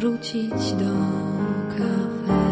wrócić do kafe.